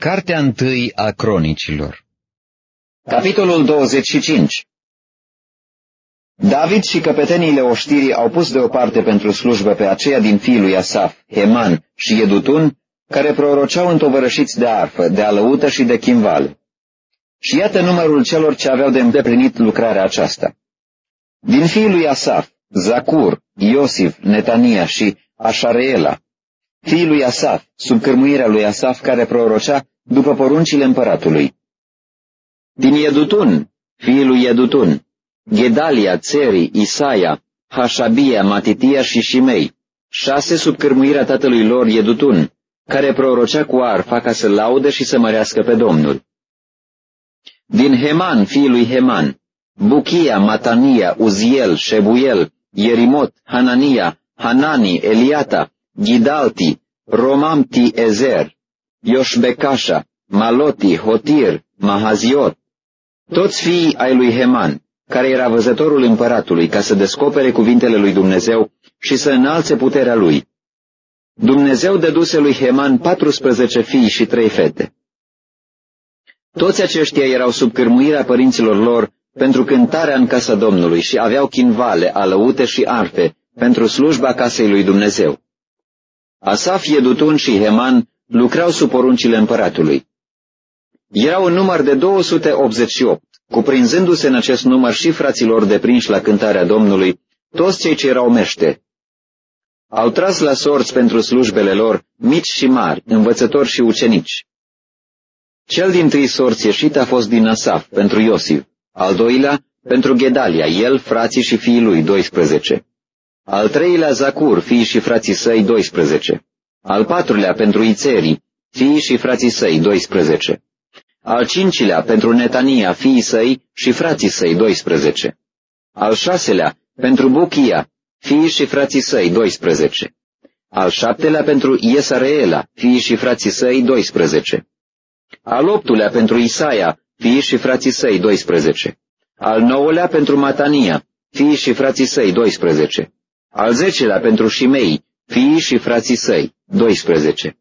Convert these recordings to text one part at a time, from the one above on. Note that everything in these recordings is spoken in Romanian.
Cartea întâi a cronicilor Capitolul 25 David și căpeteniile oștirii au pus deoparte pentru slujbă pe aceia din fiul lui Asaf, Heman și Edutun, care proroceau întovărășiți de arfă, de alăută și de chimval. Și iată numărul celor ce aveau de îndeplinit lucrarea aceasta. Din fiul lui Asaf, Zacur, Iosif, Netania și Așareela, fiul lui Asaf, sub cârmuirea lui Asaf care prorocea după poruncile împăratului. Din Iedutun, fiul lui Iedutun, Gedalia, Țeri, Isaia, Hașabia, Matitia și Shimei, șase sub cârmuirea tatălui lor Iedutun, care prorocea cu arfa ca să laude și să mărească pe Domnul. Din Heman, fiul lui Heman, Buchia, Matania, Uziel, Shebuel, Ierimot, Hanania, Hanani, Eliata, Gidalti, Romamti Ezer, Ioșbecașa, Maloti, Hotir, Mahaziot, toți fiii ai lui Heman, care era văzătorul împăratului, ca să descopere cuvintele lui Dumnezeu și să înalțe puterea lui. Dumnezeu dăduse lui Heman 14 fii și trei fete. Toți aceștia erau sub cârmuirea părinților lor pentru cântarea în casa Domnului și aveau chinvale, alăute și arfe pentru slujba casei lui Dumnezeu. Asaf, Edutun și Heman lucrau sub poruncile împăratului. Erau un număr de 288, cuprinzându-se în acest număr și fraților deprinși la cântarea Domnului, toți cei ce erau mește. Au tras la sorți pentru slujbele lor, mici și mari, învățători și ucenici. Cel din tâi sorți ieșit a fost din Asaf, pentru Iosif, al doilea, pentru Gedalia, el, frații și fiii lui, 12. Al treilea, Zacur, fiii și frații săi, 12. Al patrulea, pentru Ițerii, fiii și frații săi, 12. Al cincilea, pentru Netania, fiii săi și frații săi, 12. Al șaselea, pentru Buchia, fiii și frații săi, 12. Al șaptelea, pentru Iesareela, fiii și frații săi, 12. Al optulea, pentru Isaia, fiii și frații săi, 12. Al nouălea, pentru Matania, fiii și frații săi, 12. Al zecelea, pentru Shimei, fiii și frații săi, 12.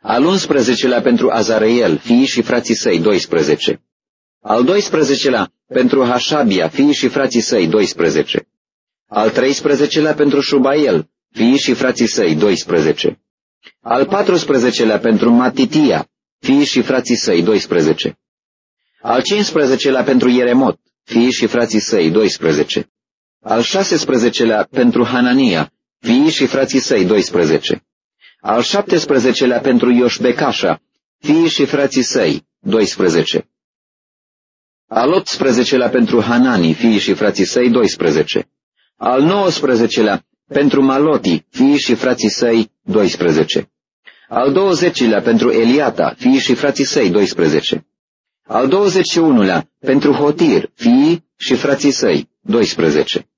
Al unsprezecelea pentru Azareel, fiii și frații săi, 12. Al doisprezecelea pentru Hașabia, fiii și frații săi, 12. Al treisprezecelea pentru Șubael, fiii și frații săi, 12. Al patrusprezecelea pentru Matitia, fiii și frații săi, 12. Al cincisprezecelea pentru Ieremot, fiii și frații săi, 12. Al șasesprezecelea pentru Hanania, fiii și frații săi, 12. Al șaptesprezecelea pentru Ioșbecașa, fiii și frații săi, 12. Al optsprezecelea pentru Hanani, fiii și frații săi, 12. Al nouăsprezecelea pentru Maloti, fiii și frații săi, 12. Al douăzecilea pentru Eliata, fiii și frații săi, 12. Al douăzeci unulea pentru Hotir, fiii și frații săi, 12.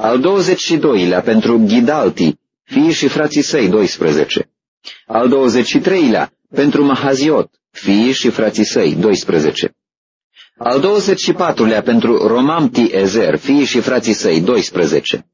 Al douăzeci și doilea pentru Ghidalti, fiii și frații săi, 12. Al 23-lea, pentru Mahaziot, fiii și frații săi, 12. Al 24-lea, pentru Romamti Ezer, fiii și frații săi, 12.